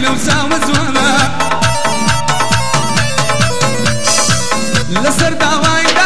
ليلة وساوى زوامة. لسردة وايدة